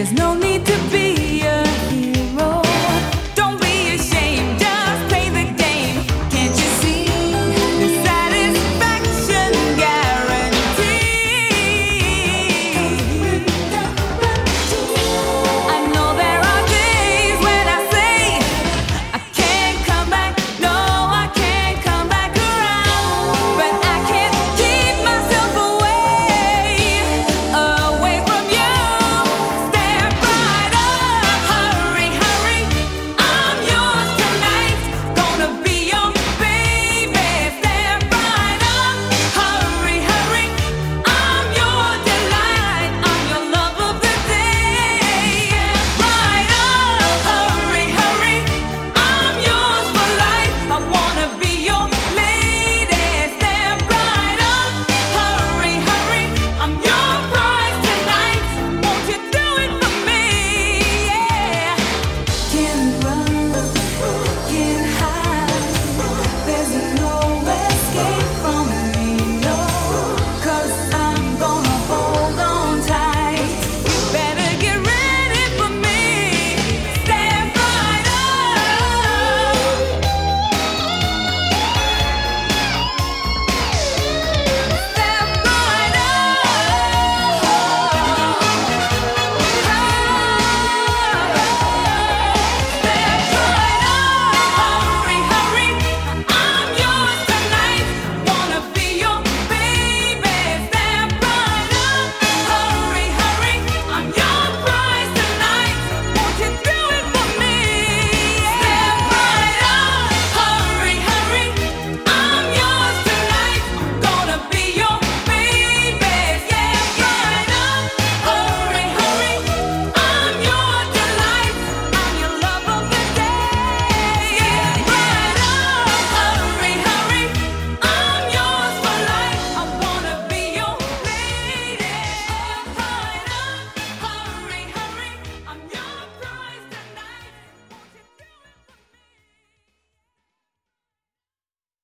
There's no need to be a hero.